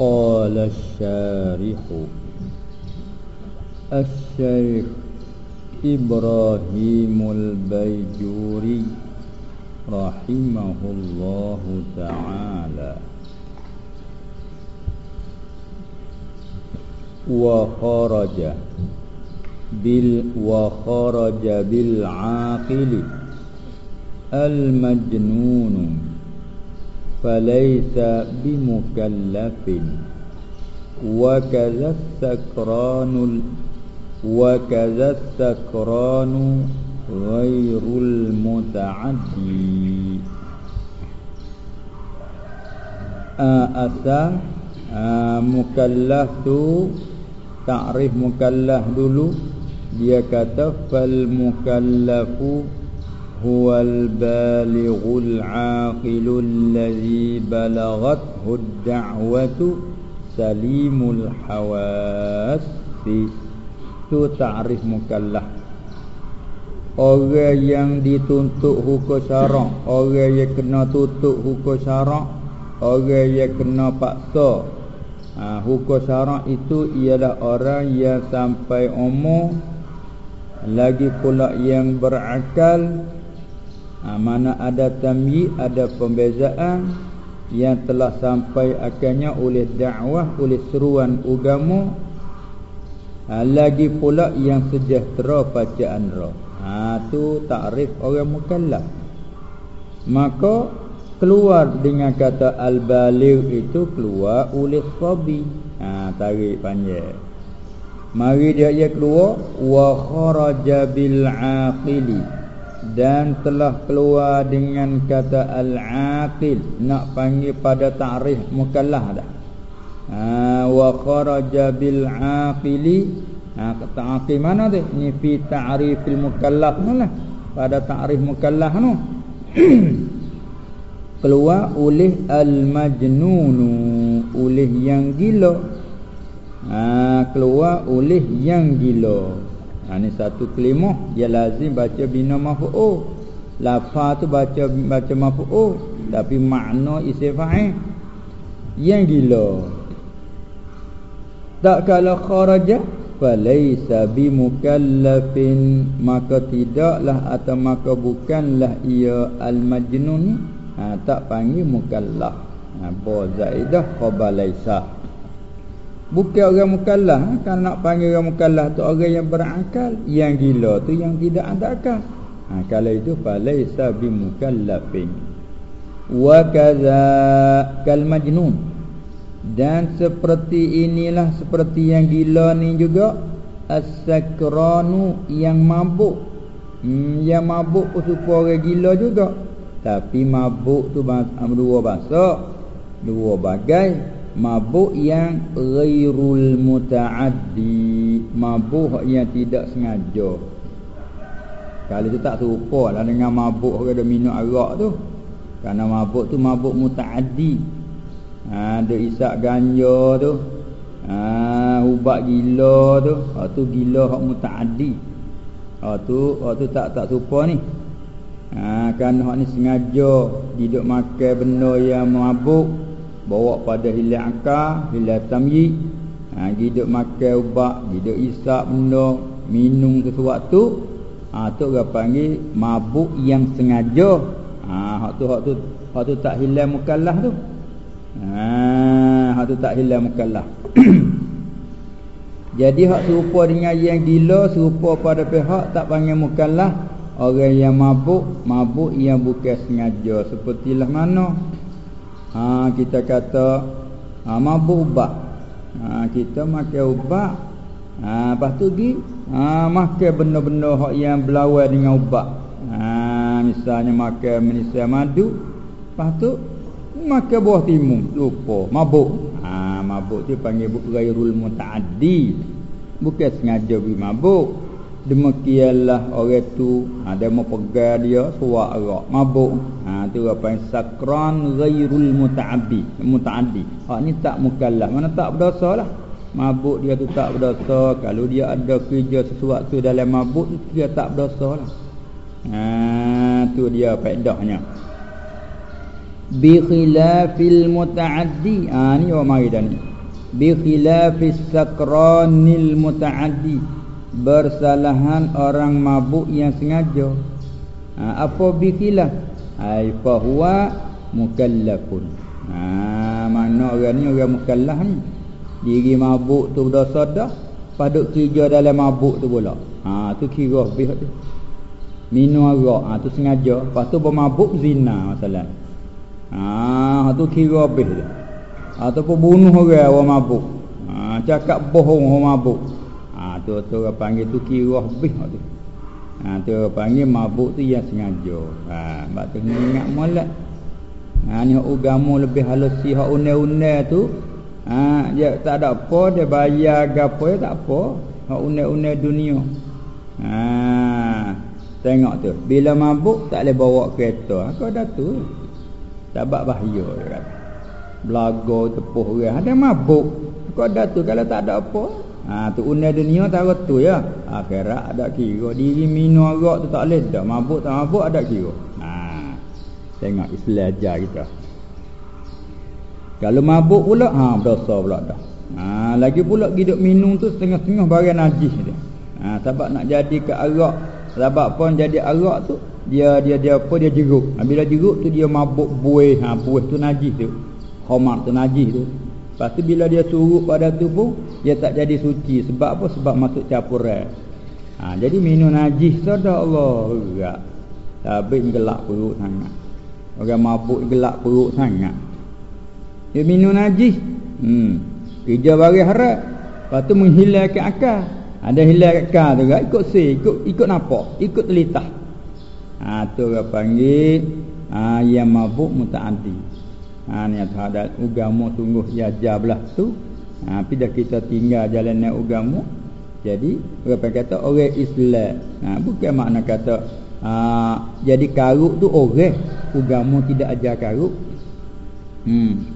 قال الشارح. الشيخ إبراهيم البيجوري رحمه الله تعالى. وخرج بال وخرج بالعاقل المجنون. فليس بمكلف. وكذا التكران وكذا التكران غير المتعدي. آه، أسا آه، مكلف تعرف مكلف dulu dia kata fal mukallafu هو البالغ العاقل الذي بلغته الدعوة سليم الحواس itu ta'rif mukallaf orang yang dituntut hukum syarak orang yang kena tutup hukum syarak orang yang kena paksa ha, hukum syarak itu ialah orang yang sampai umur lagi pula yang berakal ha, Mana ada tamyi Ada pembezaan Yang telah sampai akhirnya Oleh dakwah Oleh seruan agama ha, Lagi pula yang sejahtera Bacaan roh. Ha, Itu takrif orang mukallaf. Maka Keluar dengan kata Al-Baligh itu keluar oleh sabi. Ha, Tarik panjang. Mari dia ia keluar. Wa kharaja bil'aqili dan telah keluar dengan kata al-aqil. Nak panggil pada ta'rif mukallaf dah. Ha wa kharaja bil aqili ha kata aqil mana tu? Ni fi ta'rifil mukallaf mana pada ta'rif mukallaf tu. Keluar oleh al-majnun oleh yang gila. Ha keluar oleh yang gila Ha ni satu kelimah dia lazim baca bina maf'ul. Lafaz tu baca baca maf'ul tapi makna isim fa'il. Yang gila. Tak kalau kharaja falaysa bimukallafin maka tidaklah atau maka bukanlah ia al-majnun ha, tak panggil mukallaf. Ha ba zaidah khabar laisa. Bukan orang mukallaf ha? Kalau nak panggil orang mukallaf tu Orang yang berakal Yang gila tu yang tidak ada akal. Ha, Kalau itu Falaisa bimukallafin Wa kaza Kal majnun. Dan seperti inilah Seperti yang gila ni juga As-sakranu Yang mabuk. Hmm, Yang mabuk supaya orang gila juga. Tapi mabuk tu Dua bahasa Dua bagai mabuk yang ghairul mutaaddi. Mabuk yang tidak sengaja. Kalau tu tak serupa lah dengan mabuk orang dah minum arak tu. Kerana mabuk tu mabuk mutaaddi. Ha, ada isak ganja tu. Ha, ubat gila tu. Ha, tu gila hak mutaaddi. Ha, tu, ha, tu tak tak serupa ni. Ha, kan hak ni sengaja. Hidup makan benda yang mabuk bawa pada hilang akal, hilang tamyi. Ha hidup makan ubat, hidup isap benda, minum sesuatu, ha tu orang panggil mabuk yang sengaja. Ha hak tu hak tu hak tu tak hilang mukallaf tu. Ha hak tu tak hilang mukallaf. Jadi hak serupa dengan yang gila serupa pada pihak tak panggil mukallaf. Orang yang mabuk, mabuk yang bukan sengaja. Sepertilah mana? Ha, kita kata ha, mabuk ubat. Ha, kita makan ubat. Ha, lepas tu pergi ha, makan benda-benda yang berlawan dengan ubat. Ha, misalnya makan manusia madu. Lepas tu makan buah timun. Lupa mabuk. Ha, mabuk tu panggil gairul muta'addi. Bukan sengaja pergi mabuk Demikianlah orang tu ha, mau pegang dia suak arak mabuk. Ha tu apa yang sakran ghairul muta'abbi muta'addi. Ha ni tak mukallaf. Mana tak berdosa lah. Mabuk dia tu tak berdosa. Kalau dia ada kerja sesuatu dalam mabuk dia tak berdosa lah. Ha tu dia faedahnya. bi khilafil mutaaddi ah ni orang mari dah ni bi khilafis sakranil mutaaddi bersalahan orang mabuk yang sengaja. Ha, apa bi khilaf ai fa huwa mukallafun. Ha mana orang ni orang mukallaf ni? Diri mabuk tu berdosa dah paduk kerja dalam mabuk tu pula. Ha tu kira lebih tu. Minum arak ha tu sengaja. Lepas tu bermabuk zina masalah. Ha tu kira lebih tu. Ataupun bunuh orang orang mabuk. Ha, cakap bohong orang mabuk. ha, tu tu orang panggil tu kira habis tu. Ha, tu orang panggil mabuk tu yang sengaja. Ha, sebab tu ingat molek. Ha, ni agama lebih halus si hak unai-unai tu. Ha, dia tak ada apa dia bayar gapo ya tak apa. Hak unai-unai dunia. Ha, tengok tu. Bila mabuk tak boleh bawa kereta. Ha, kau dah tu. Tak bahaya dia kata. Belaga tepuh orang. Ada mabuk. Kau ada tu kalau tak ada apa ha tu unai dunia tahu tu ya. Akhirat ada kira. Diri minum arak tu tak boleh dah mabuk tak mabuk ada kira. Ha tengok Islam ajar kita. Kalau mabuk pula ha berdosa pula dah. Ha lagi pula hidup minum tu setengah-setengah barang najis dia. Ha sebab nak jadi ke arak sebab pun jadi arak tu dia dia dia apa dia jeruk. Ha, bila jeruk tu dia mabuk buih. Ha buih tu najis tu. Khamar tu najis tu lepas tu bila dia surut pada tu pun dia tak jadi suci. Sebab apa? Sebab masuk campuran. Ha, jadi minum najis sudah Allah. Gerak tapi gelak perut sangat. Orang mabuk gelak perut sangat. Dia minum najis. Hmm. Kerja bagi harap. Lepas tu menghilangkan akal. Ada hilang akal tu. Kan ikut se ikut ikut nampak ikut telitah. Ha tu orang panggil ha, yang mabuk mutaaddi ha, ni terhadap ugamu sungguh jajar belah tu. Ha, tapi dah kita tinggal jalan naik ugamu jadi orang kata orang Islam. Ha, bukan makna kata ha, jadi karuk tu orang. Ugamu tidak ajar karuk. Hmm.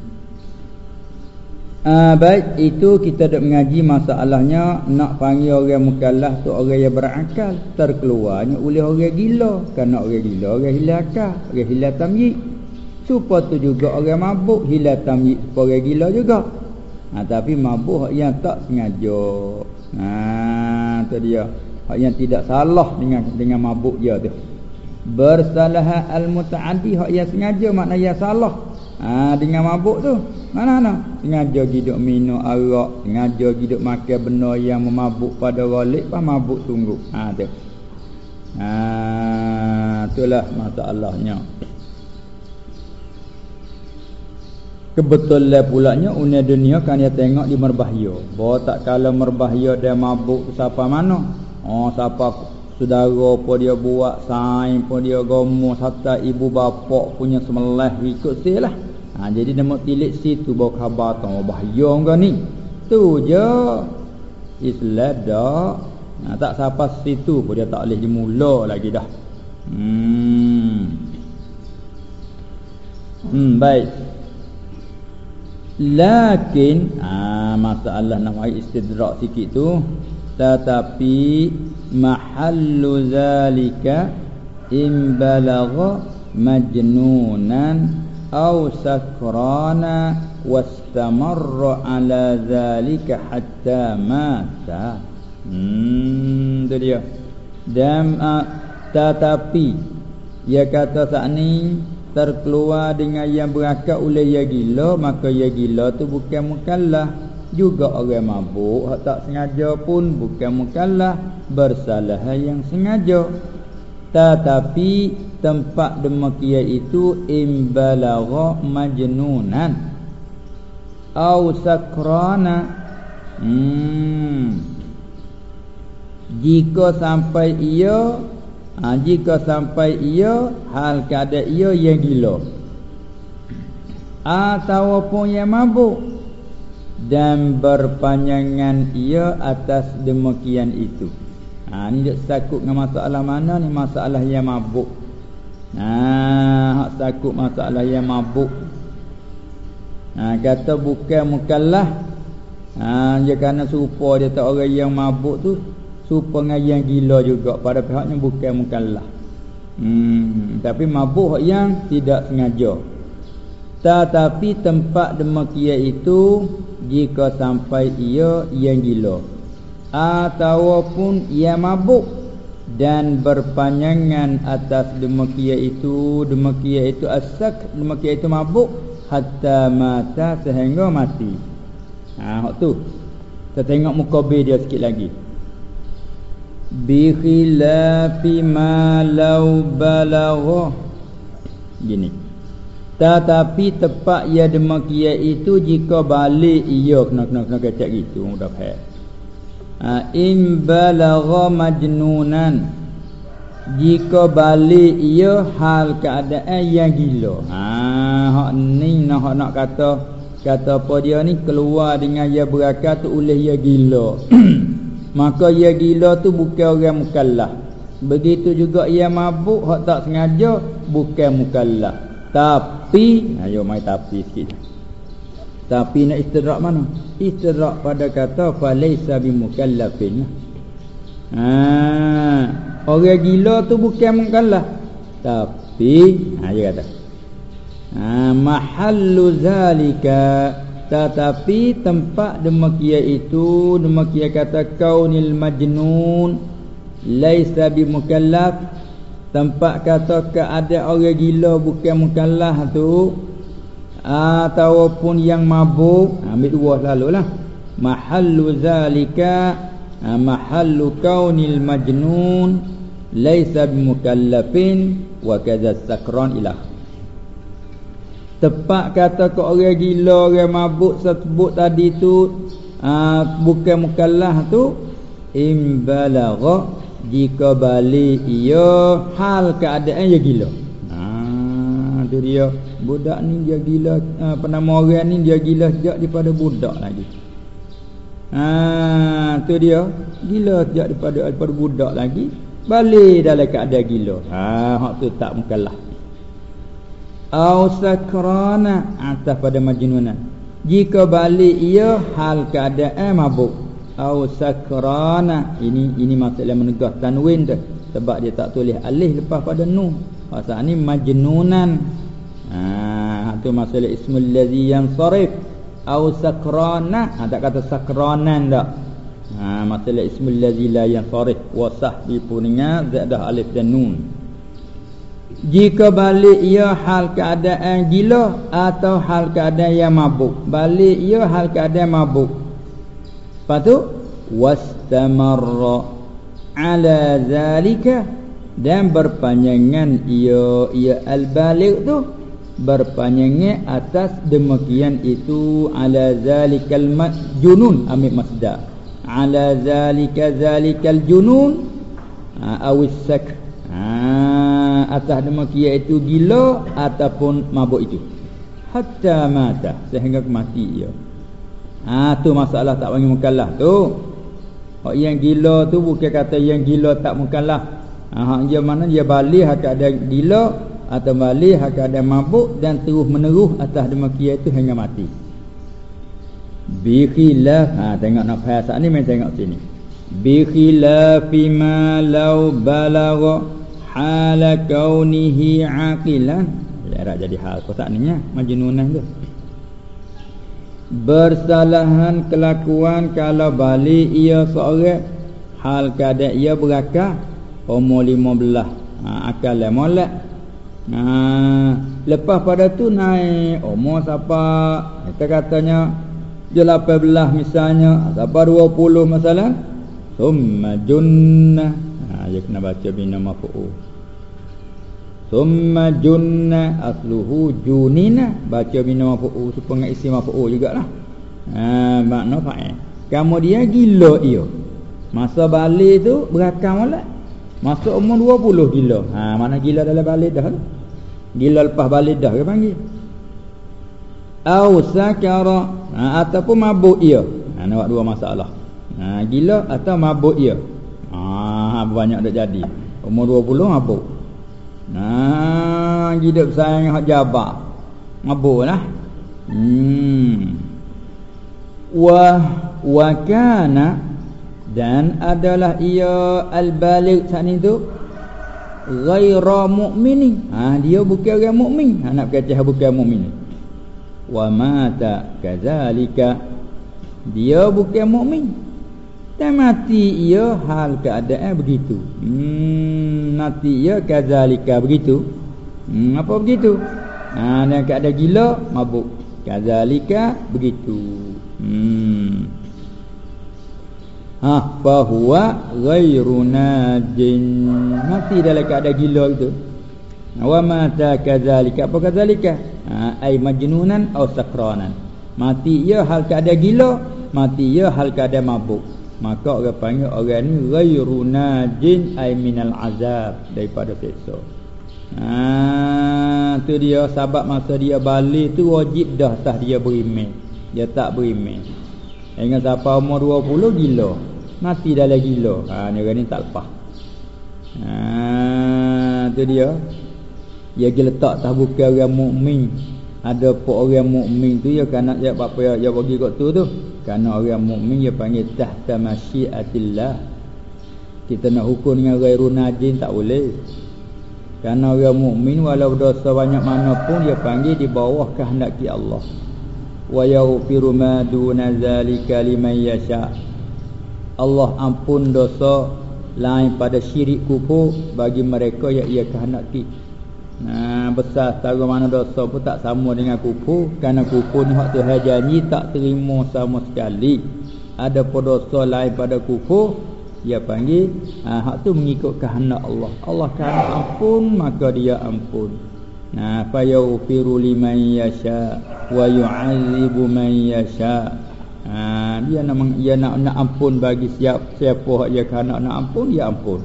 Uh, baik itu kita dah mengaji masalahnya nak panggil orang mukallaf tu orang yang berakal. Terkeluarnya oleh orang gila. Kerana orang gila orang hilang akal. Orang hilang tamyiz Supaya tu juga orang mabuk hilang tamyiz orang gila juga. Ha, tapi mabuk yang tak sengaja. Ha tu dia. Hak yang tidak salah dengan dengan mabuk dia tu. Bersalah al-mutaaddi hak yang sengaja makna yang salah. Ha dengan mabuk tu. Mana-mana? Sengaja hidup minum arak, sengaja hidup makan benda yang memabuk pada walik, pas mabuk sungguh. Ha tu. Ha itulah masalahnya. Kebetulan pulaknya unia dunia kan dia tengok di merbahaya. Bahawa tak kala merbahaya dia mabuk siapa mana. Oh siapa saudara apa dia buat, sain pun dia gomo, serta ibu bapa punya semelah ikut silah. Ha, jadi dia mau tilik situ bawa khabar tu bahaya kau ni. Tu je. Islam dah. Ha, tak siapa situ pun dia tak boleh dimula lagi dah. Hmm. Hmm baik. Lakin ah masalah nak ai istidrak sikit tu tetapi mahallu zalika in balagha majnunan aw sakrana wastamarra ala zalika hatta mata. Hmm tu dia. Dan uh, tetapi dia kata saat ni terkeluar dengan yang berakal oleh ya gila maka ya gila tu bukan mukallaf. Juga orang mabuk hak tak sengaja pun bukan mukallaf. Bersalah yang sengaja. Tetapi tempat demikian itu imbalagha majnunan. Au sakrana. Hmm. Jika sampai ia ha, Jika sampai ia Hal keadaan ia yang gila. Ataupun yang mabuk. Dan berpanjangan ia atas demikian itu. Ha, Ini dia sakut dengan masalah mana? Ni Masalah yang mabuk. Ha, Hak sakut masalah yang mabuk. Ha, Kata bukan mukallah ha, Dia kerana serupa dia tak orang yang mabuk tu supaya yang gila juga pada pihaknya bukan mukallaf hmm tapi mabuk yang tidak sengaja. Tetapi tempat demikian itu jika sampai ia yang gila ataupun ia mabuk dan berpanjangan atas demikian itu demikian itu asak demikian itu mabuk hatta mata sehingga mati. Ha hak tu. Kita tengok muka dia sikit lagi bi khilafi ma law balagha gini. Tetapi tepat ia demikian itu jika balik ia kena kena kena kecek gitu mudah faham ha, in balagha majnunan. Jika balik ia hal keadaan yang gila. Ha hak ni nak hak nak kata kata apa dia ni keluar dengan ia berakat tu oleh ia gila maka ia gila tu bukan orang mukallaf begitu juga ia mabuk hak tak sengaja bukan mukallaf tapi ayo mai tapi sikit tapi nak istidrak mana? Istidrak pada kata falaisa bimukallafin. Ha, orang gila tu bukan mukallaf. Tapi ha dia kata. Ha, mahallu zalika tetapi tempat demikian itu demikian kata kaunil majnun laisa bimukallaf. Tempat kata keadaan orang gila bukan mukallaf tu ataupun yang mabuk ambil dua selalulah mahallu zalika mahallu kaunil majnun laisa bimukallafin wa kadza sakran ilah tepat kata ke orang gila orang mabuk sebut tadi tu aa, bukan mukallaf tu imbalagha jika balik ia hal keadaan ia gila. Tu dia. Budak ni dia gila uh, penama orang ni dia gila sejak daripada budak lagi. Ha tu dia. Gila sejak daripada daripada budak lagi. Balik dalam keadaan gila. Ha hak tu tak mukallaf au sakrana atas pada majnunan jika balik ia hal keadaan mabuk au sakrana ini ini maksudnya menegah tanwin tu sebab dia tak tulis alih lepas pada nun Pasal ni majnunan. Ha tu masalah ismul ladzi yansarif au sakrana. Ha tak kata sakranan dak. Ha masalah ismul ladzi la yansarif wa sahbi punya zadah alif dan nun. Jika balik ia hal keadaan gila atau hal keadaan yang mabuk. Balik ia hal keadaan mabuk. Lepas tu wastamarra ala zalika dan berpanjangan ia ia al-baligh tu berpanjangan atas demikian itu ala zalikal junun ambil masdar ala zalika zalikal junun ha, awisak ha, atas demikian itu gila ataupun mabuk itu. Hatta mata sehingga mati ia. Ha tu masalah tak panggil mukallaf tu. Hak yang gila tu bukan kata yang gila tak mukallaf Ha, dia mana? Dia balik hak ada gila atau balik hak ada mabuk dan terus menerus atas demikian itu hingga mati. Bi khilaf ha tengok nak faham ni main tengok sini. Bi khilaf ma law balagha hal kaunihi aqilan. Ya jadi hal kau tak ninya majnunan tu. Bersalahan kelakuan kalau balik ia seorang hal keadaan ia berakal umur lima belah ha, akal lah molek. Ha, lepas pada tu naik umur siapa? Kita katanya dia lapan belah misalnya siapa dua puluh masalah? Summa junna ha, dia kena baca bina mafu'u summa junna asluhu junina baca bina mafu'u supaya isi mafu'u jugalah ha, makna fa'il kemudian gila dia masa balik tu berakam molek Masuk umur 20 gila. Ha mana gila dalam balik dah tu. Gila lepas balik dah ke panggil. Au sakara ha, ataupun mabuk ia. Ha nak dua masalah. Ha gila atau mabuk ia. Ha banyak dah jadi. Umur 20 mabuk. Hidup sayang hak jabak. Mabuklah. Hmm. Wa wa kana dan adalah ia al-baligh saat itu ghaira mu'minin ha dia bukan orang mukmin ha nak kata bukan mukmin wa mata kadzalika dia bukan mukmin dan mati ia hal keadaan begitu hmm mati ia kadzalika begitu hmm apa begitu? Ha dan keadaan gila mabuk. Kadzalika begitu. Hmm. Ha fa huwa ghairu najin. Mati dalam keadaan gila itu. Wa mata kadzalika apa kadzalika ha ai majnunan atau sakranan. Mati ia hal keadaan gila mati ia hal keadaan mabuk. Maka orang panggil orang ni ghairu najin ai minal azab daripada siksa ha tu dia sebab masa dia balik tu wajib dah tah dia beriman dia tak beriman Ingat siapa umur 20 gila Mati dalam gila ha, Ni orang ni tak lepas ha, tu dia Dia pergi letak tak bukan orang mukmin. Ada pun orang mukmin tu ya kena ya apa ya ya bagi kat tu tu. Karena orang mukmin dia panggil tahta masyiatillah. Kita nak hukum dengan ghairu najin tak boleh. Karena orang mukmin walau dosa banyak mana pun dia panggil di bawah kehendak Allah. Wa yaghfiru ma duna zalika liman yasha. Allah ampun dosa lain pada syirik kufur bagi mereka yang ia kehendaki. Nah, besar tahu mana dosa pun tak sama dengan kufur. Kerana kufur ni waktu Tuhan janji tak terima sama sekali. Ada pun dosa lain pada kufur Dia panggil ha, Hak tu mengikut kehendak Allah Allah kehendak ampun maka dia ampun Nah, fa yaghfiru liman yasha wa yu'adzibu man yasha. Ha, dia nak dia nak nak ampun bagi siapa siapa dia kan nak ampun dia ampun.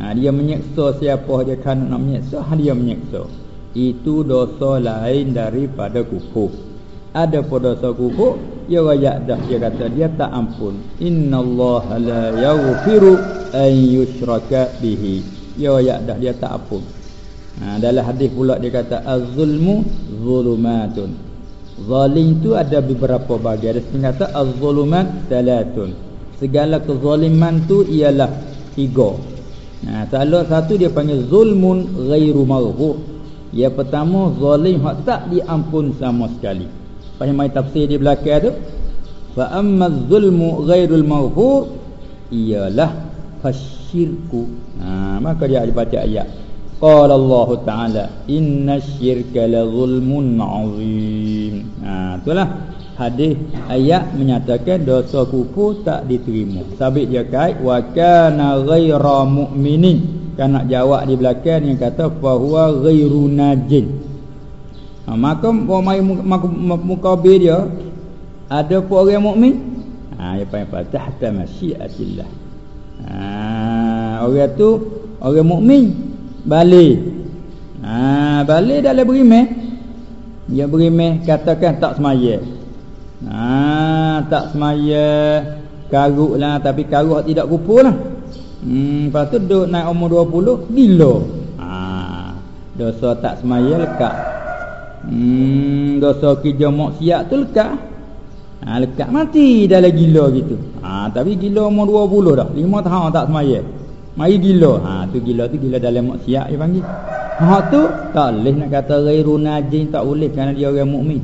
Ha, dia menyeksa siapa dia kan nak menyeksa dia menyeksa. Itu dosa lain daripada kufur. Ada pun dosa kufur dia rayak dah dia kata dia tak ampun. Innallaha la yaghfiru an yushraka bihi. Dia rayak dah dia tak ampun. Ha, dalam hadis pula dia kata az-zulmu zulumatun. Zalim tu ada beberapa bahagian. Ada setengah kata az-zulumat salatun. Segala kezaliman tu ialah tiga. Nah, ha, salah satu dia panggil zulmun ghairu maghfur. Yang pertama zalim hak tak diampun sama sekali. Pasal mai tafsir di belakang tu. Fa amma az-zulmu ghairul maghfur ialah fasyirku. Ha, maka dia baca ayat. Qala Allah Ta'ala Inna syirka la zulmun azim Ha itulah Hadis ayat menyatakan dosa kufur tak diterima Sabit dia kait Wa kana ghaira mu'minin Kan nak jawab di belakang yang kata Fahuwa ghairu najin ha, Maka mukabil dia Ada pun orang mu'min Ha dia panggil Tahta masyiatillah Ha orang tu Orang mukmin balik. Ha balik dalam berimeh. Dia berimeh katakan tak semaya. Ha tak semaya karuklah tapi karuk tidak kupurlah hmm lepas tu duduk naik umur 20 gila. Ha dosa tak semaya lekat hmm dosa kerja maksiat tu lekat ha lekat mati dalam gila gitu ha tapi gila umur 20 dah 5 tahun tak semaya Mari gila. Ha tu gila tu gila dalam maksiat dia panggil. Ha tu tak boleh nak kata ghairu najin tak boleh kerana dia orang mukmin.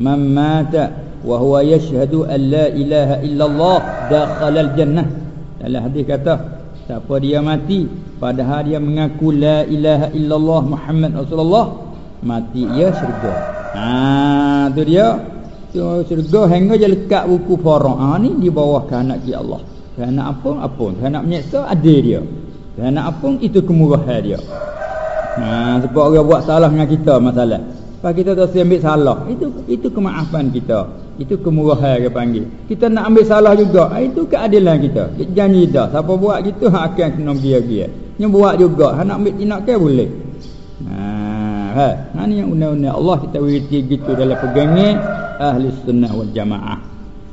Man mata wa huwa yashhadu an la ilaha illallah dakhala al jannah. Dalam hadis kata siapa dia mati padahal dia mengaku la ilaha illallah Muhammad Rasulullah mati ia syurga. Ha tu dia. Tu syurga hingga je lekat buku farah. Ha ni di bawah kanak Allah. Kalau nak apung, apung. Kalau nak menyeksa, ada dia. Nak apung, itu kemurahan dia. Ha, sebab orang buat salah dengan kita masalah. Kalau kita tak ambil salah, itu itu kemaafan kita. Itu kemurahan dia panggil. Kita nak ambil salah juga, ha, itu keadilan kita. Janji dah. Siapa buat gitu, ha, akan kena biar-biar. Yang buat juga, ha, nak ambil tindakan boleh. Ha, ha. ha ni yang undang-undang Allah kita berhenti gitu dalam pegangnya ahli sunnah wal jamaah.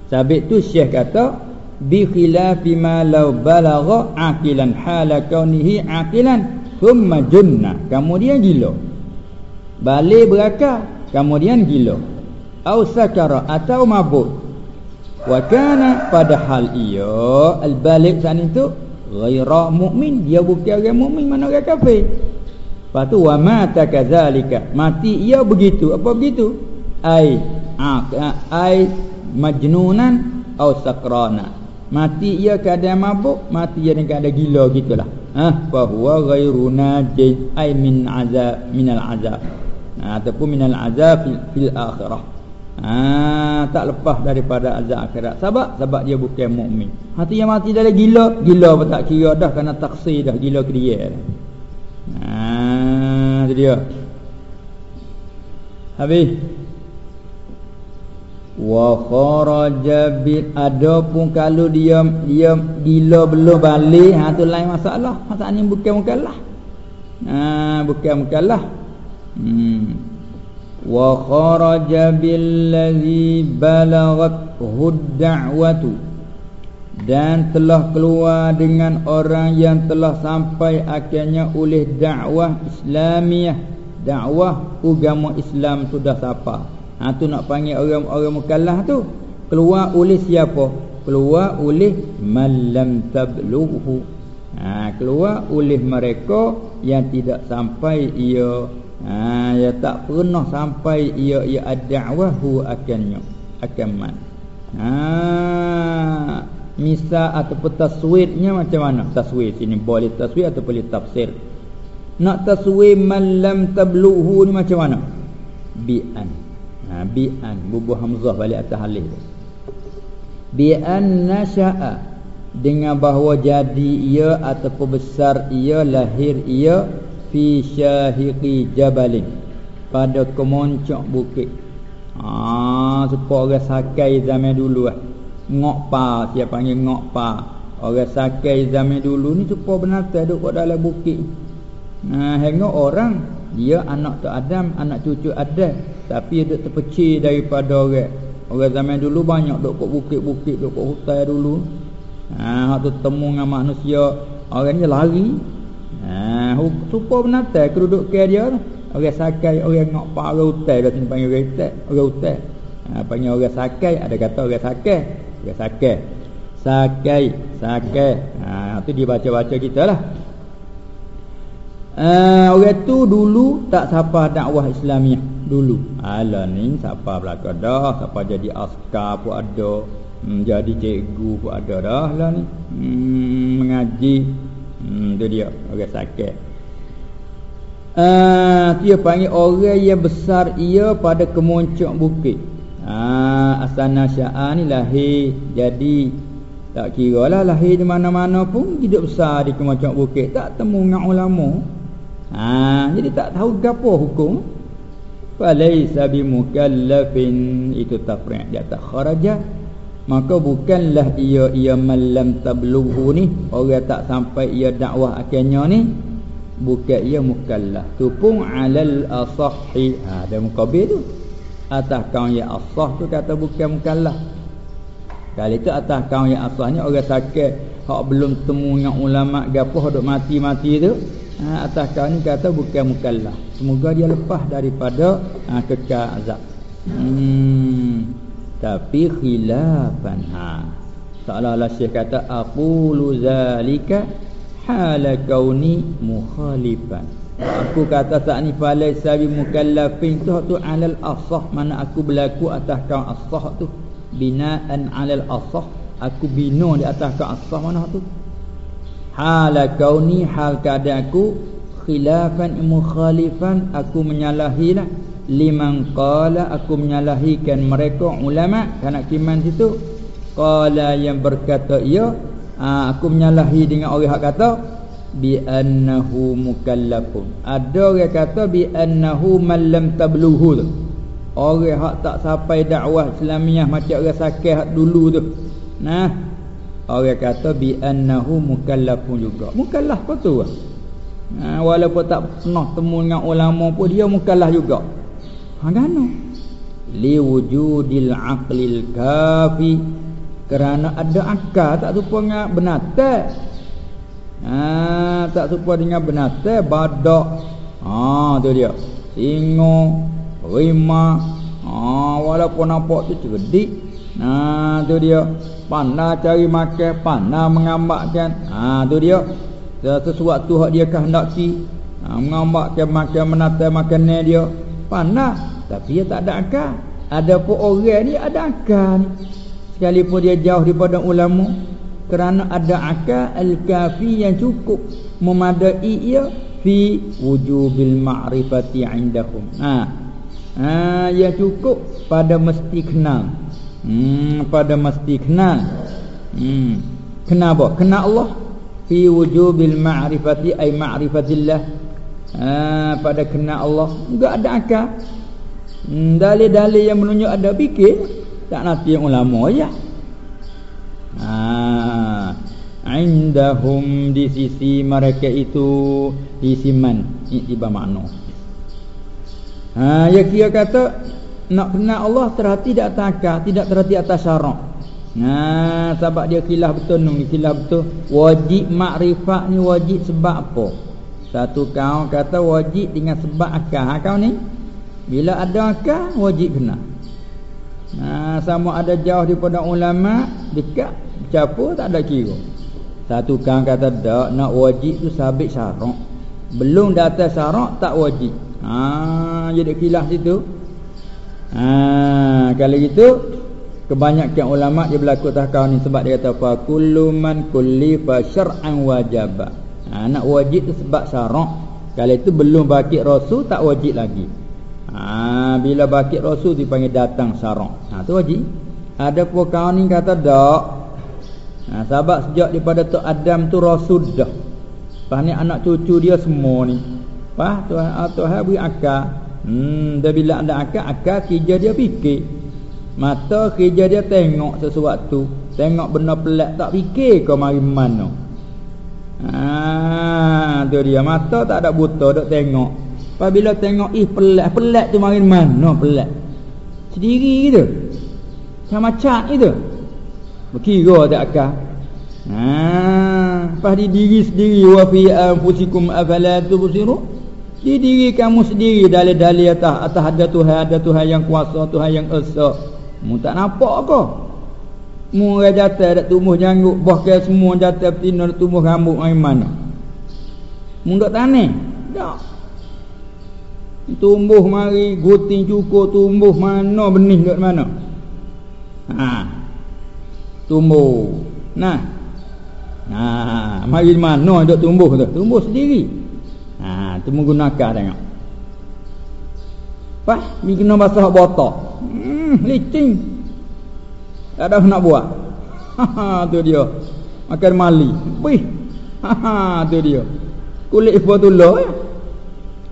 Sabit tu Syekh kata, bi khilafi ma law balagha aqilan hala kaunihi aqilan thumma junna kemudian gila. Balik berakal kemudian gila. Au sakara atau mabuk. Wa kana pada hal ia al balik sana itu ghaira mukmin dia bukan orang mukmin mana orang kafir lepas tu wa mata kadzalika mati ia begitu. Apa begitu? Ai ai majnunan atau sakrana. Mati ia keadaan mabuk mati ia dengan keadaan gila gitulah. Ha? Fa huwa ghairu najis ai min azab min al azab. Ha, ataupun min al azab fil, fil akhirah. Ha, tak lepas daripada azab akhirat. Sebab sebab dia bukan mukmin. Hati yang mati dari gila gila pun tak kira dah kerana taksir dah gila ke dia. Ha dia. Habis? Wa kharaja bil adapun kalau dia dia gila belum balik ha tu lain masalah. Masalah ni bukan mukallaf ha bukan mukallaf hmm. Wa kharaja bil ladzi balaghat hudda'watu dan telah keluar dengan orang yang telah sampai akhirnya oleh dakwah Islamiah dakwah agama Islam sudah sampai Ha tu nak panggil orang-orang mukallaf tu. Keluar oleh siapa? Keluar oleh malam tablughu. Ha keluar oleh mereka yang tidak sampai ia ha ya tak pernah sampai ia ia ad-da'wah hu akannya akan man. Ha misal ataupun taswirnya macam mana? Taswir sini boleh taswir atau boleh tafsir. Nak taswir malam tablughu ni macam mana? Bi'an. Ha, bi'an. Bubuh hamzah balik atas alif bi'an nasha'a dengan bahawa jadi ia ataupun besar ia lahir ia fi syahiqi jabalin. Pada kemoncok bukit. Ah ha, supaya orang sakai zaman dulu ah ngok pa siapa panggil ngok pa orang sakai zaman dulu ni supaya benar duduk kat dalam bukit. Nah hingga orang dia anak tu Adam anak cucu Adam. Tapi dia terpecih daripada orang. Orang zaman dulu banyak duk kat bukit-bukit Duk kat hutan dulu. Ha, Hak tu temu dengan manusia. Orang ni lari. Ha, Supa benatai keruduk ke dia Orang sakai, orang ngak pak orang hutan. Dia panggil orang hutan Orang hutan. Ha, Panggil orang sakai. Ada kata orang sakai Orang sakai Sakai Sakai ha, Itu dia baca-baca kita lah Uh, orang tu dulu tak siapa dakwah Islamiah dulu. Ala ni siapa belaka dah, siapa jadi askar pun ada, hmm, jadi cikgu pun ada dah lah ni. Hmm, mengaji. Hmm, tu dia orang sakit. Ah, uh, dia panggil orang yang besar ia pada kemuncak bukit. Ah, uh, asana syaa ni lahir jadi tak kira lah lahir di mana-mana pun hidup besar di kemuncak bukit. Tak temu dengan ulama. Ha, jadi tak tahu gapo hukum. Falaisa bimukallafin itu tafri' dia tak kharaja. Maka bukanlah ia ia malam tablughu ni orang tak sampai ia dakwah akhirnya ni bukan ia mukallaf. Tu pun alal asahhi. Ha, ada mukabil tu. Atas kaum yang asah tu kata bukan mukallaf. Kali tu atas kaum yang asah ni orang sakit hak belum temu dengan ulama gapo dok mati-mati tu ha, atas kau ni kata bukan mukallaf semoga dia lepas daripada ha, kekal azab. Hmm tapi khilafan ha. Seolah-olah syekh kata aqulu zalika hala kauni mukhalifan aku kata saat ni falai sabi mukallafin tu tu alal asah. Mana aku berlaku atas kau asah tu. Binaan alal asah. Aku bina di atas kau asah mana tu? Hala kauni hal keadaanku khilafan mukhalifan aku menyalahilah liman qala aku menyalahikan mereka ulama kanak kiman situ. Qala yang berkata ya aku menyalahi dengan orang hak kata bi annahu mukallafun ada orang kata bi annahu man lam tablughu tu orang hak tak sampai dakwah islamiah macam orang sakit dulu tu nah Orang kata bi annahu mukallafun juga. Mukallaf apa tu? Ha, walaupun tak pernah temu dengan ulama pun dia mukallaf juga. Ha gano? Li wujudil aqlil kafi kerana ada akal tak serupa dengan binatang. Ha tak serupa dengan binatang badak. Ha tu dia. Singa, rimah. Ha walaupun nampak tu cerdik. Ha tu dia pandai cari makan, pandai mengambatkan. Ha tu dia. Sesuatu hak dia kehendaki. Ha, mengambatkan makan menata makanan dia. Pandai. Tapi dia tak ada akal. ada pun orang ni ada akal sekalipun dia jauh daripada ulama kerana ada akal al-kafi yang cukup memadai ia fi wujubil ma'rifati indahum. Ha. Ha yang cukup pada mesti kenal. Hmm pada mesti kenal. Hmm. Kenal apa kenal Allah? Fi wujubil ma'rifati ay ma'rifatillah. Ha pada kenal Allah. Enggak ada akal. Hmm, dalil-dalil yang menunjuk ada fikir. Tak nanti ulama ya. Ha, indahum di sisi mereka itu di siman tiba makna. Ha, ya kira kata nak kenal Allah terhati di atas akal, tidak terhati atas syarak. Ha, sebab dia khilaf betul ni, khilaf betul. Wajib makrifat ni wajib sebab apa? Satu kaum kata wajib dengan sebab akal. Ha, kau ni bila ada akal wajib kena. Nah, sama ada jauh daripada ulama, dekat bercampur tak ada kira. Satu kan kata tak nak wajib tu sabit syarak. Belum datang syarak tak wajib. Ha jadi kilah situ. Ha kalau gitu kebanyakan ulama dia berlaku tahkau ni sebab dia kata fa kullu man kullifa syar'an wajaba. Ha nak wajib tu sebab syarak. Kalau itu belum baki rasul tak wajib lagi. Ha, bila bakit rasul dipanggil datang syarak. Ha tu wajib. Ada pun kaum ni kata dak. Ha sebab sejak daripada tu Adam tu rasul dah. Pas ni anak cucu dia semua ni. Pas Tuhan ah, Tuhan beri akal. Hmm dah bila ada akal, akal kerja dia fikir. Mata kerja dia tengok sesuatu. Tengok benda pelik tak fikir kau mari mana. Ha tu dia mata tak ada buta dok tengok. Apabila tengok ih pelat pelat tu marin mana pelat. Sendiri gitu. Sama cat itu. Berkira tak akal. Ha, pas di diri sendiri wa fi anfusikum afala tubsiru. Di diri kamu sendiri dalil-dalil atas atas ada Tuhan, ada Tuhan yang kuasa, Tuhan yang esa. Mu tak nampak ke? Mu orang jatuh ada tumbuh janggut, bahkan semua jatuh betina tumbuh rambut mai mana? Mu tak tane? Tak tumbuh mari guting cukur tumbuh mana benih dekat mana? Ha. Tumbuh. Nah. Nah mari mana dok tumbuh tu? Tumbuh sendiri. Ha tu menggunakan tengok. Pas ni kena basah botok. Hmm licin. Tak ada nak buat. Ha tu dia. Makan mali. Wih. Ha tu dia. Kulit ifatullah ya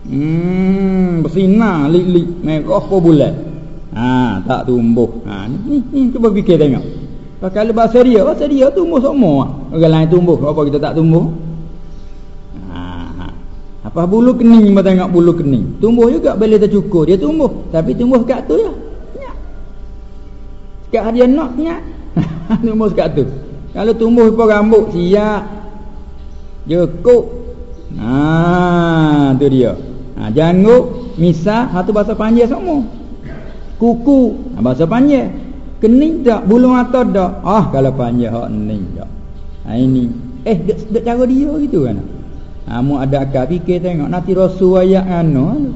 Hmm, bersinar lik-lik merah apa bulan. Ha, tak tumbuh. Ha, ni, ni cuba fikir tengok. Kalau bahasa dia, bahasa dia tumbuh semua. Orang lain tumbuh, apa kita tak tumbuh? Ha, ha. Apa bulu kening kita tengok bulu kening. Tumbuh juga bila kita cukur, dia tumbuh. Tapi tumbuh kat tu ya. Nyak. Sekat dia nak nyak. tumbuh sekat tu. Kalau tumbuh apa rambut siap. Jekuk. Ha, tu dia. Ha, janggut, misah, satu bahasa panjang semua. Kuku, ha, bahasa panjang. Kening tak, bulu mata tak. Ah, kalau panjang hak kening tak. Ha, ini. Eh, dek, dek cara dia gitu kan. Ha, mu ada akal fikir tengok. Nanti rasul ayat ano.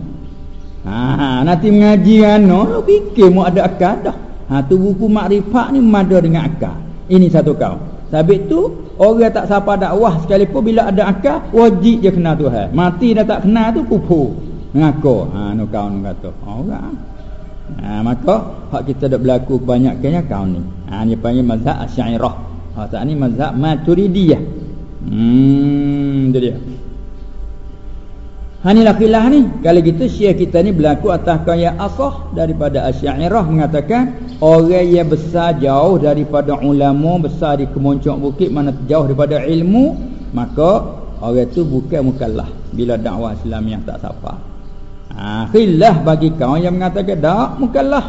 Ha, nanti mengaji ano. Fikir mu ada akal dah. Ha, tu buku makrifat ni mada dengan akal. Ini satu kau. Sabit tu Orang tak siapa dakwah sekalipun bila ada akal wajib dia kenal Tuhan. Mati dah tak kenal tu kupu. Mengaku. Ha nu kau nu kata. Orang. Ha maka hak kita dak berlaku kebanyakannya kau ni. Ha ni panggil mazhab Asy'ariyah. Ha tak ni mazhab Maturidiyah. Hmm dia dia. Hanilah filah ni. Kalau gitu syekh kita ni berlaku atas kaya asah Daripada asyairah mengatakan Orang yang besar jauh daripada ulama Besar di kemoncok bukit Mana jauh daripada ilmu Maka orang tu bukan mukallaf Bila dakwah Islam yang tak sapa. Ha, Khilah bagi kau yang mengatakan Tak mukallaf.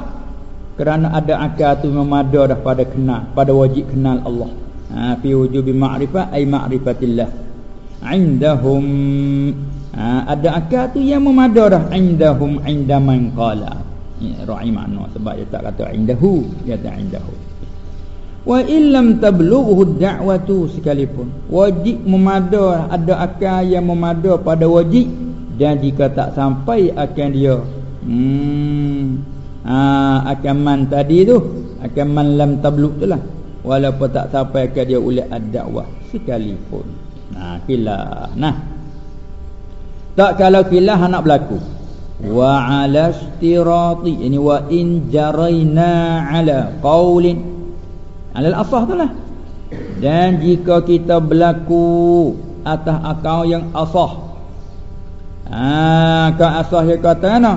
Kerana ada akal tu memada daripada kenal Pada wajib kenal Allah. Ha, Fi wujubi ma'rifah Ay ma'rifatillah. Indahum ha, ada akal tu yang memadarah indahum indaman qala. Ra'i makna sebab dia tak kata indahu. Dia kata indahu. Wa illam tablughu da'watu sekalipun. Wajib memadar ada akal yang memadar pada wajib. Dan jika tak sampai akan dia. Hmm. Ha, akaman tadi tu. Akaman lam tabluk tu lah. Walaupun tak sampai ke dia oleh ad-dakwah sekalipun. Nah kilah nah tak kalau kilah nak berlaku. Wa ala istirati ini wa in jaraina ala qaulin ala al-asah tu lah. Dan jika kita berlaku atas akal yang asah ah ka asah yang kata ana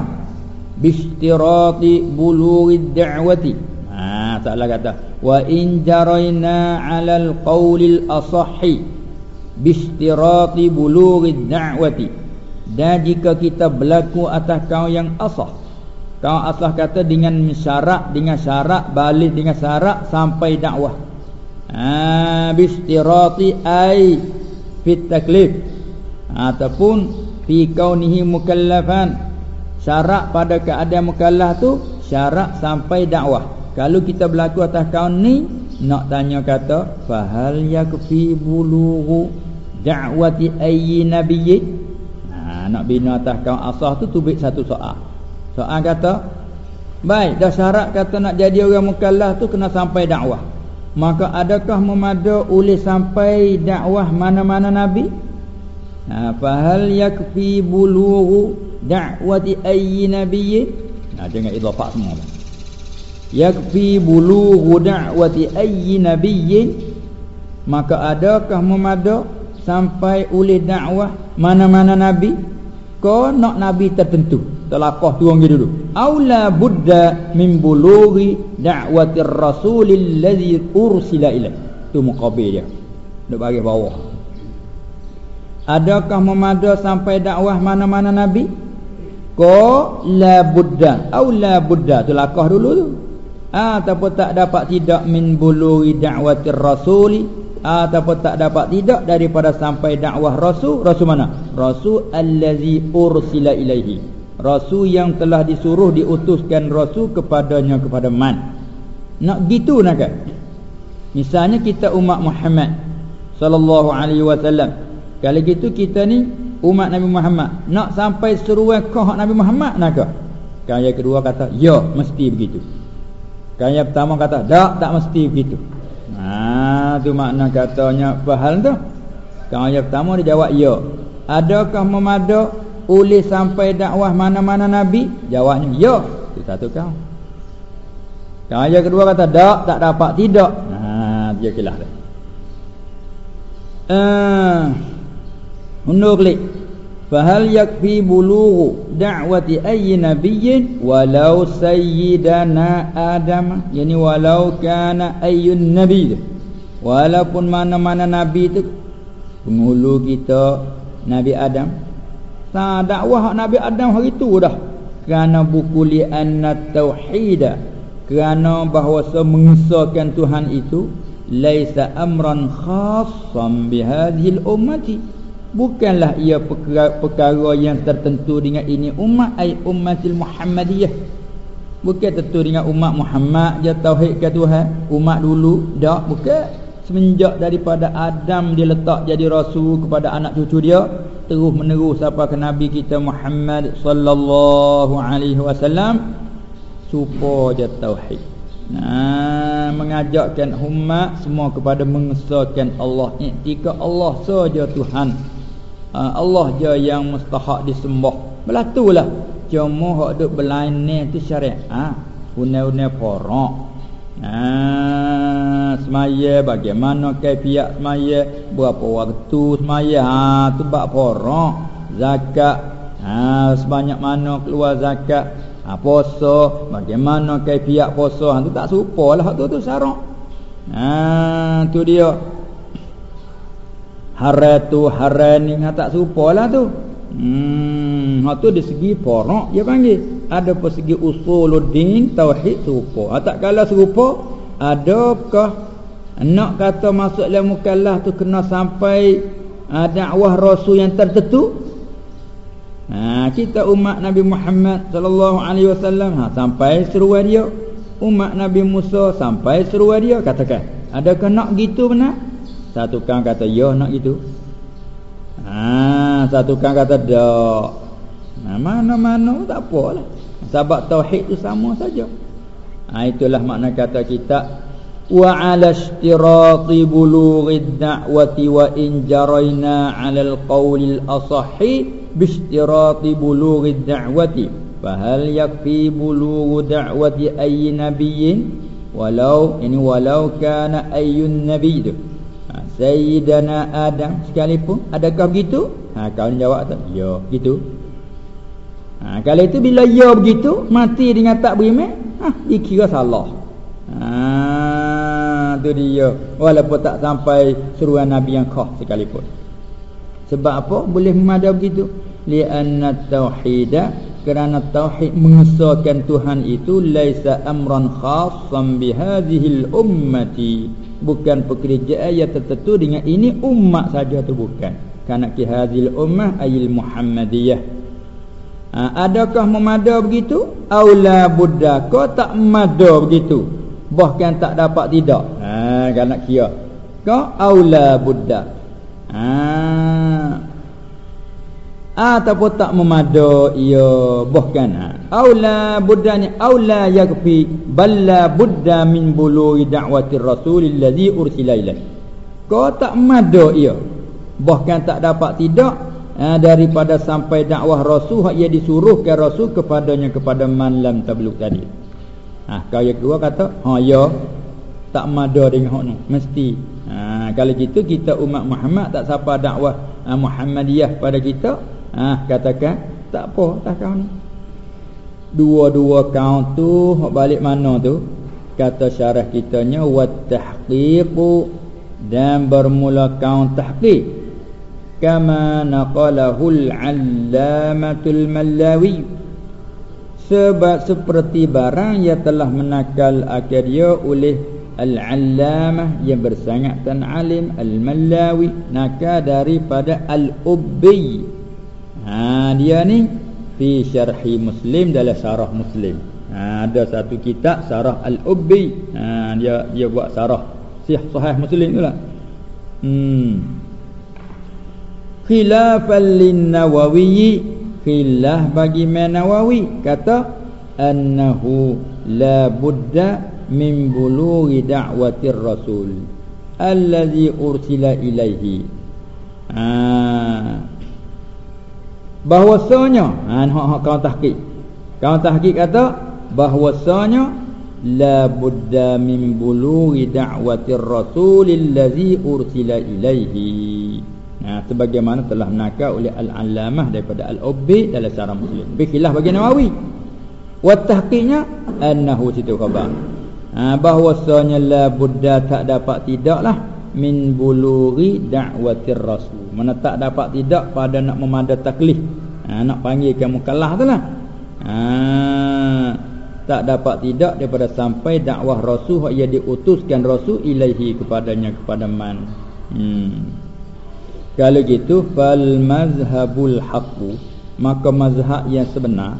bistirati bulughi da'wati. Ah ha, salah kata. Wa in jaraina ala al-qaulil asahhi bistirati bulughi da'wati dan jika kita berlaku atas kau yang asah Kau asah kata dengan syarat Dengan syarat balik dengan syarat Sampai dakwah. Bistirati ay Fit taklif. Ataupun Fi kaunihi mukallafan. Syarat pada keadaan mukallaf tu Syarat sampai dakwah. Kalau kita berlaku atas kau ni Nak tanya kata Fahal yakfi buluhu Da'wati ayyi nabiyyi nak bina atas kaum asah tu tubik satu soal. Soal kata, baik dah syarat kata nak jadi orang mukallaf tu kena sampai dakwah. Maka adakah memada oleh sampai dakwah mana-mana nabi? Ha, fahal yakfi bulughu da'wati ayyi nabiyyin? Ha, jangan idhafah semua. Yakfi bulughu da'wati ayyi nabiyyin? Maka adakah memada sampai oleh dakwah mana-mana nabi? Kau nak nabi tertentu. Telaqah tuang gitu dulu. Aula budda min bulughi da'wati rasulil ladzi ursila ilaih tu muqabil dia. Nak bagi bawah. Adakah memada sampai dakwah mana-mana nabi? Ko la budda. Aula budda. Telaqah dulu tu ah tapi tak dapat tidak min bulughi da'wati rasuli ataupun tak dapat tidak daripada sampai dakwah rasul. Rasul mana? Rasul allazi ursila ilaihi. Rasul yang telah disuruh diutuskan rasul kepadanya kepada man. Nak gitu nak kan misalnya kita umat Muhammad sallallahu alaihi wasallam. Kalau gitu kita ni umat Nabi Muhammad. Nak sampai seruan kau Nabi Muhammad nak kan yang kedua kata ya mesti begitu kan yang pertama kata tak tak mesti begitu Ha tu makna katanya fahal tu. Kalau yang pertama dia jawab ya. Adakah memada oleh sampai dakwah mana-mana nabi? Jawabnya ya. Itu satu kau. Kalau yang kedua kata tak, tak dapat tidak. Ha dia kilah dia. Ah. Undur klik. Fahal yakfi bulughu da'wati ayyi nabiyyin walau sayyidana Adam? Yani walau kana ayyun nabiy walaupun mana-mana nabi itu penghulu kita Nabi Adam. Sa dakwah Nabi Adam hari itu dah. Kerana buku li anna tauhid kerana bahawa mengesahkan Tuhan itu laisa amran khassan bihadhil ummati bukanlah ia perkara, perkara yang tertentu dengan ini umat ai ummatil muhammadiyah. Bukan tentu dengan umat Muhammad je tauhid ke Tuhan? Umat dulu dak bukan. Semenjak daripada Adam dia letak jadi rasul kepada anak cucu dia terus menerus sampai ke nabi kita Muhammad sallallahu alaihi wasallam supaya tauhid. Nah, mengajakkan umat semua kepada mengesahkan Allah iktikad Allah saja Tuhan Ha, Allah je yang mustahak disembah. Belatulah Cuma hak duk berlain tu syariat. Ha? Unai-unai porak ha, Semaya bagaimana kaifiat semaya? Berapa waktu semaya? Ha, Tu bak porak Zakat. Ha, Sebanyak mana keluar zakat? Ha, Poso Bagaimana kaifiat poso ha, Tu tak serupa lah. Tu tu syarat ha, Tu dia Haratu harani ha, tak serupalah tu. Hmm, hak tu dari segi porak dia panggil. Ada pun segi usuluddin tauhid serupa. Ha, tak kala serupa, adakah nak kata masuk dalam mukallaf tu kena sampai uh, dakwah rasul yang tertentu? Ha, kita umat Nabi Muhammad sallallahu alaihi wasallam ha, sampai seruan dia. Umat Nabi Musa sampai seruan dia katakan. Adakah nak gitu benar? Satu kan kata ya nak gitu. Ha, satu kan kata dak. Nah, mana-mana tak apalah. sebab tauhid tu sama saja ha, itulah makna kata kita wa ala ishtirati bulughid da'wati wa in jarayna al-asahhi bi ishtirati bulughid da'wati fa hal yakfi bulughu da'wati ayyi nabiyyin walau ini walau kana ayyun nabiy ha, sayyidana adam sekalipun adakah begitu ha kau jawab tak ya gitu ha, kalau itu bila ya begitu mati dengan tak beriman ha dikira salah Ha tu dia. Walaupun tak sampai seruan Nabi yang khas sekalipun. Sebab apa? Boleh memada begitu. Lianna tauhida kerana tauhid mengesahkan Tuhan itu laisa amran khassan bihadhihi ummati bukan pekerjaan yang tertentu dengan ini umat saja tu bukan. Kerana ki hadhil ummah ayil muhammadiyah. Ha, adakah memada begitu? Aula buddha kau tak memada begitu? Bahkan tak dapat tidak. Ha kan nak kira ka aula buddha. Ha ataupun tak memada ia bahkan ha aula buddha ni aula yakfi balla buddha min bului da'wati rasul allazi ursila ilaih. Kau tak memada ia bahkan tak dapat tidak ha, daripada sampai dakwah rasul yang disuruh ke rasul kepadanya kepada man lam tablugh tadi. Ha, kau yang kedua kata, ha ya tak mada dengan hak ni, mesti. Ha, kalau gitu kita umat Muhammad tak siapa dakwah ha, Muhammadiyah pada kita, ha, katakan tak apa tak kau ni. Dua-dua kau tu hak balik mana tu? Kata syarah kitanya wat tahqiqu dan bermula kau tahqiq kama naqalahu al-allamatul mallawi sebab seperti barang yang telah menakal akal dia oleh Al-Allamah yang bersangat dan alim Al-Mallawi Nakal daripada Al-Ubbi ha, Dia ni Fi syarhi Muslim dalam syarah Muslim. Ha, Ada satu kitab syarah Al-Ubbi. Ha, dia, dia buat syarah Sih sahih Muslim tu lah. Hmm. Khilafan lin Nawawi khilaf bagi Nawawi kata annahu la budda min bulughi da'watir rasul allazi ursila ilaihi ha bahwasanya ha hak hak kau tahqiq. Kau tahqiq kata bahwasanya la budda min bulughi da'watir rasul allazi ursila ilaihi. Ha, sebagaimana telah menakar oleh al-allamah daripada al-ubbi dalam syarah muslim. Bikhilaf bagi nawawi. Wa tahqiqnya annahu situ khabar. Ha, bahwasanya la budda tak dapat tidaklah min bulughi da'watir rasul. Mana tak dapat tidak pada nak memada taklif. Ha, nak panggilkan mukallaf tu lah. Ha, tak dapat tidak daripada sampai dakwah rasul yang diutuskan rasul ilaihi kepadanya kepada man. Hmm. Kalau gitu fal mazhabul haqqu maka mazhab yang sebenar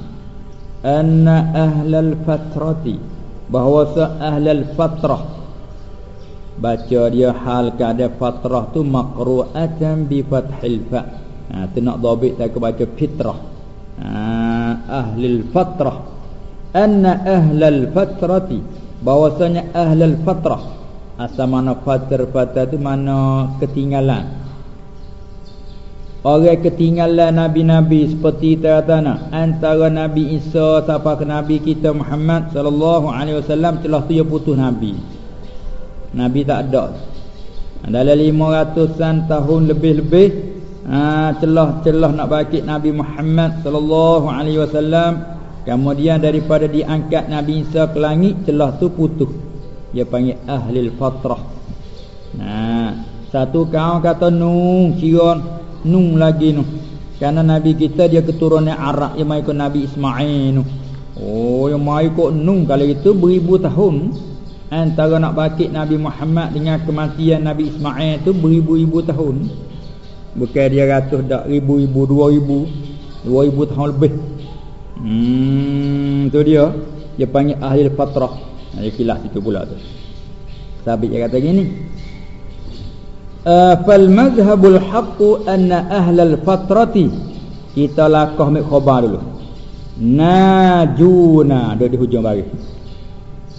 anna ahlal fatrati bahawa ahlal fatrah baca dia hal keadaan fatrah tu maqru'atan bi fathil fa. Ha tu nak dhabit tak baca fitrah. Ha ahlul fatrah. Anna ahlal fatrati. Bahwasanya ahlal fatrah. Asal mana fatr fatah tu mana ketinggalan. Orang ketinggalan Nabi-Nabi seperti tanah antara Nabi Isa sampai ke Nabi kita Muhammad sallallahu alaihi wasallam telah tu putus Nabi. Nabi tak ada. Dalam 500-an tahun lebih-lebih ha, celah-celah nak bangkit Nabi Muhammad sallallahu alaihi wasallam kemudian daripada diangkat Nabi Isa ke langit celah tu putus. Dia panggil ahli fatrah. Nah, satu kaum kata nung ciron Nung lagi nu. Karena Nabi kita dia keturunan Arab yang mai ikut Nabi Ismail nu. Oh yang mai ikut kali itu beribu tahun antara nak bakit Nabi Muhammad dengan kematian Nabi Ismail tu beribu-ribu tahun. Bukan dia ratus dak ribu-ribu dua ribu dua ribu tahun lebih. Hmm tu dia. Dia panggil ahli fatrah. Dia kilas itu pula tu. Sabit dia kata gini. Fal madhhabul haqq anna ahlal fatrati kita lakah mik khabar dulu najuna duduk di hujung baris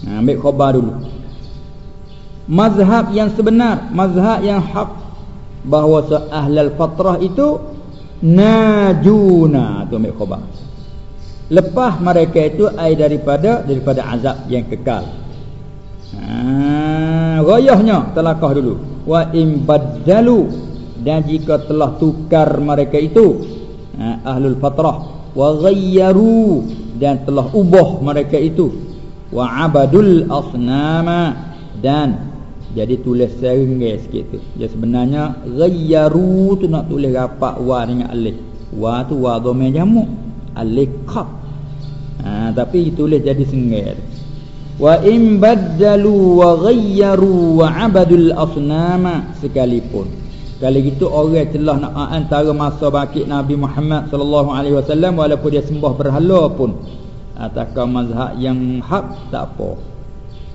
ha, ambil khabar dulu. Mazhab yang sebenar mazhab yang hak bahawa ahlul fatrah itu najuna. Tu ambil khabar lepas mereka itu ai daripada daripada azab yang kekal. Ha rayahnya telakah dulu. Wa im baddalu dan jika telah tukar mereka itu ha, ahlul fatrah. Wa ghayyaru. Dan telah ubah mereka itu wa abadul asnama. Dan jadi tulis seringai sikit tu. Ya sebenarnya ghayyaru tu nak tulis rapat wa dengan alif. Wa tu wa dhamma jamu. Alif qaf. Ha, tapi tulis jadi seringai wa in baddalu wa ghayyaru wa abadul asnama. Sekalipun. Kalau gitu orang telah nak antara masa bangkit Nabi Muhammad sallallahu alaihi wasallam walaupun dia sembah berhala pun ataukah mazhab yang hak tak apa.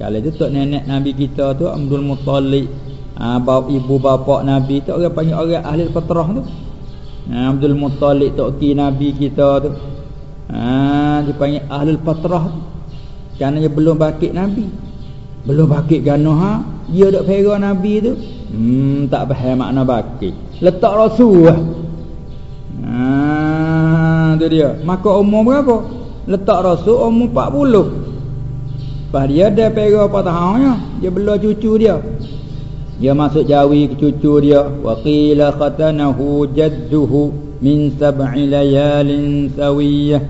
Kalau itu tok nenek Nabi kita tu Abdul Muttalib ha, ibu bapa Nabi tu orang panggil orang ahli fitrah tu. Ha, Abdul Muttalib tok ki Nabi kita tu. Ha, dipanggil ahli fitrah tu. Kerana dia belum bakit Nabi. Belum bakit ganoh ha? Dia dak pera Nabi tu. Hmm tak faham makna bakit. Letak Rasul lah. Ha tu dia. Maka umur berapa Letak Rasul umur 40 Lepas dia ada pera apa tahunnya Dia bela cucu dia. Dia masuk jawi ke cucu dia. Wa qila khatanahu jadduhu Min sab'i layalin sawiyah.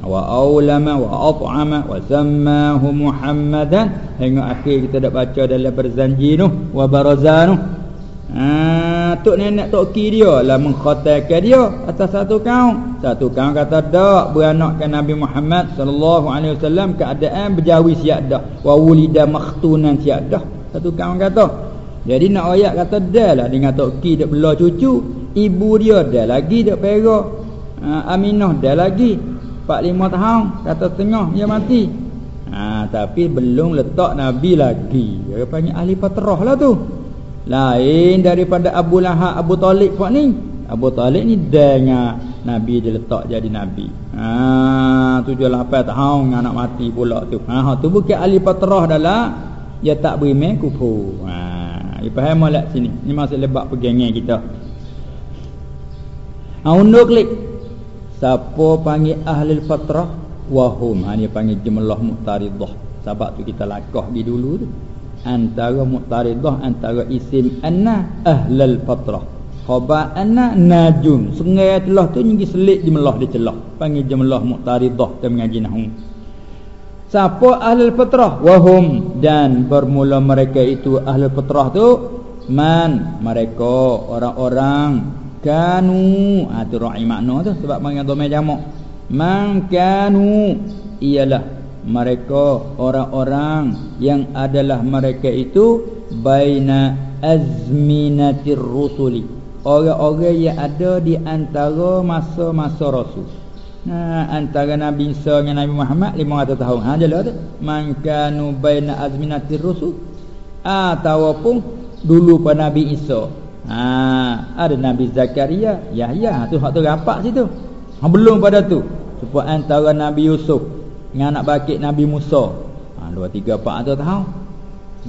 Wa aulama wa at'ama wa sammahu muhammadan. Hingga akhir kita dah baca dalam berzanji tu wa barazanu ha tok nenek tok ki dia lah mengkhatalkan dia atas satu kaum. Satu kaum kata dak beranakkan nabi Muhammad sallallahu alaihi wasallam keadaan berjawi siap dah wa wulida makhtunan siap dah satu kaum kata. Jadi nak ayat kata dah lah dengan tok ki dak bela cucu ibu dia dah lagi dak perak. Ha, Aminah dah lagi 4-5 tahun Kata setengah dia mati. Ha, Tapi belum letak Nabi lagi. Dia panggil ahli patrah lah tu Lain daripada Abu Lahab Abu Talib buat ni. Abu Talib ni dengan Nabi dia letak jadi Nabi. Ha, 7-8 tahun anak mati pula tu. Ha, Tu bukan ahli patrah dah lah. Dia tak beri main kufu ha, Dia faham lah sini. Ni masuk lebak pegangan kita. Ha, undur klik. Siapa panggil ahli fatrah wahum. Ha, ni panggil jumlah muqtaridah. Sebab tu kita lakah di dulu tu antara muqtaridah antara isim anna ahlul fatrah. Khabar anna najun. Sengai telah tu nyingi selit jumlah dia celah. Panggil jumlah muqtaridah kita mengaji nahwu. Siapa ahli fatrah? Wahum. Dan bermula mereka itu ahli fatrah tu man? Mereka orang-orang kanu. Ha tu ra'i makna tu sebab panggil dhamma jamak. Man kanu? Ialah mereka orang-orang yang adalah mereka itu baina azminatir rusuli orang-orang yang ada di antara masa-masa rasul Nah, antara Nabi Isa dengan Nabi Muhammad 500 tahun. Ha jelah tu. Man kanu baina azminatir rusul. Ataupun dulu pada Nabi Isa Ha, ada Nabi Zakaria, Yahya, tu hak tu rapat situ. Ha, belum pada tu. Supaya antara Nabi Yusuf dengan anak bakit Nabi Musa. Ha, 2 3 400 tahun.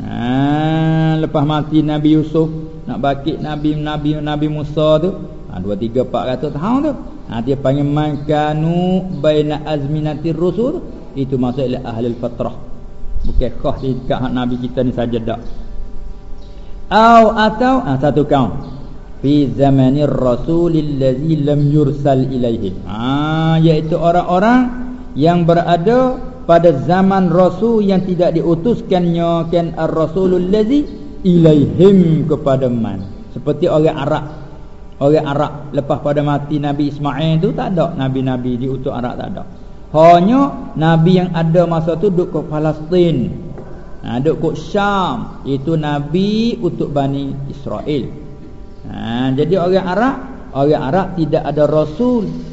Ha, lepas mati Nabi Yusuf, nak bakit Nabi Nabi Nabi Musa tu, ha, 2 3 400 tahun tu. Ha, dia panggil mankanu baina azminatir rusul. Itu maksudnya ahli fatrah. Bukan khas di dekat Nabi kita ni saja dak au atau ah, satu kaum fi zamanir rasulil ladzi lam yursal ilaihi ah iaitu orang-orang yang berada pada zaman rasul yang tidak diutuskannya kan ar-rasulul ladzi ilaihim kepada man. Seperti orang Arab. Orang Arab lepas pada mati Nabi Ismail tu tak ada nabi-nabi diutus Arab tak ada. Hanya nabi yang ada masa tu duduk ke Palestin. Ha, duk kok Syam. Itu nabi untuk Bani Israel. Ha, jadi orang Arab, orang Arab tidak ada rasul.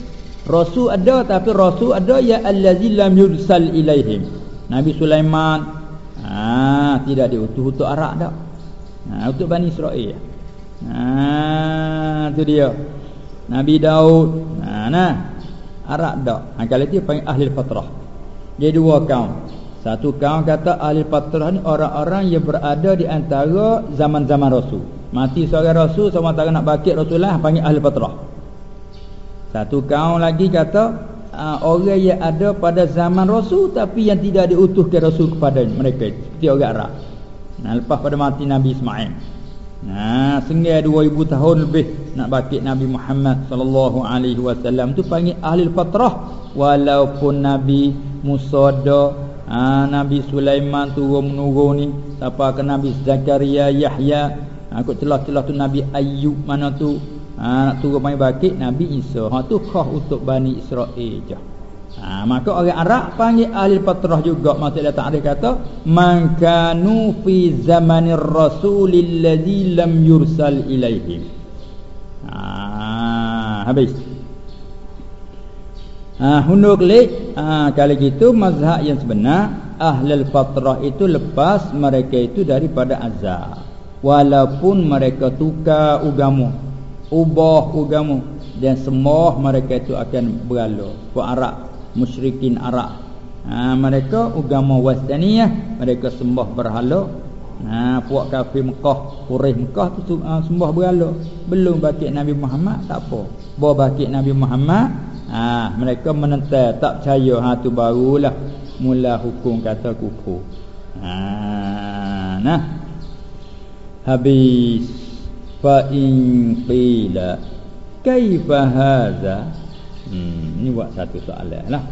Rasul ada tapi rasul ada ya allazi lam yursal ilaihim. Nabi Sulaiman ha, tidak diutus untuk Arab dak. Ha, untuk Bani Israel. Ha, tu dia. Nabi Daud. Ha, nah. Arab dak. Ha, kalau itu panggil ahli fatrah. Dia dua kaum. Satu kaum kata ahli fatrah ni orang-orang yang berada di antara zaman-zaman Rasul. Mati seorang Rasul sama tak nak bakit Rasulullah panggil ahli fatrah. Satu kaum lagi kata uh, orang yang ada pada zaman Rasul tapi yang tidak diutuskan Rasul kepada mereka. Seperti orang Arab. Nah, lepas pada mati Nabi Ismail. Nah, sehingga 2000 tahun lebih nak bakit Nabi Muhammad sallallahu alaihi wasallam. Tu panggil ahli fatrah walaupun Nabi Musa ada ha, Nabi Sulaiman turun menurun ni siapa ke Nabi Zakaria Yahya. Aku ha, celah-celah tu Nabi Ayub mana tu ha, nak turun mai bakit Nabi Isa. Ha tu khah untuk Bani Israel je. Ha, maka orang Arab panggil ahli fatrah juga. Maksud dia tak ada kata man kanu fi zamanir rasulil ladzi lam yursal ilaihim. Ha, habis. Ha, hundur klik ha, kalau gitu mazhab yang sebenar ahli fatrah itu lepas mereka itu daripada azab. Walaupun mereka tukar ugamu ubah agama dan semua mereka itu akan berlalu ke Arab musyrikin Arab ha, mereka agama wastaniyah mereka sembah berhala ha, puak kafir Mekah Quraisy Mekah tu uh, sembah berhala belum bakit Nabi Muhammad tak apa. Bawa bakit Nabi Muhammad ha, mereka menentang tak percaya ha, tu barulah mula hukum kata kufur. Ha, nah. Habis fa in qila kaifa hadha? Hmm ni buat satu soalan lah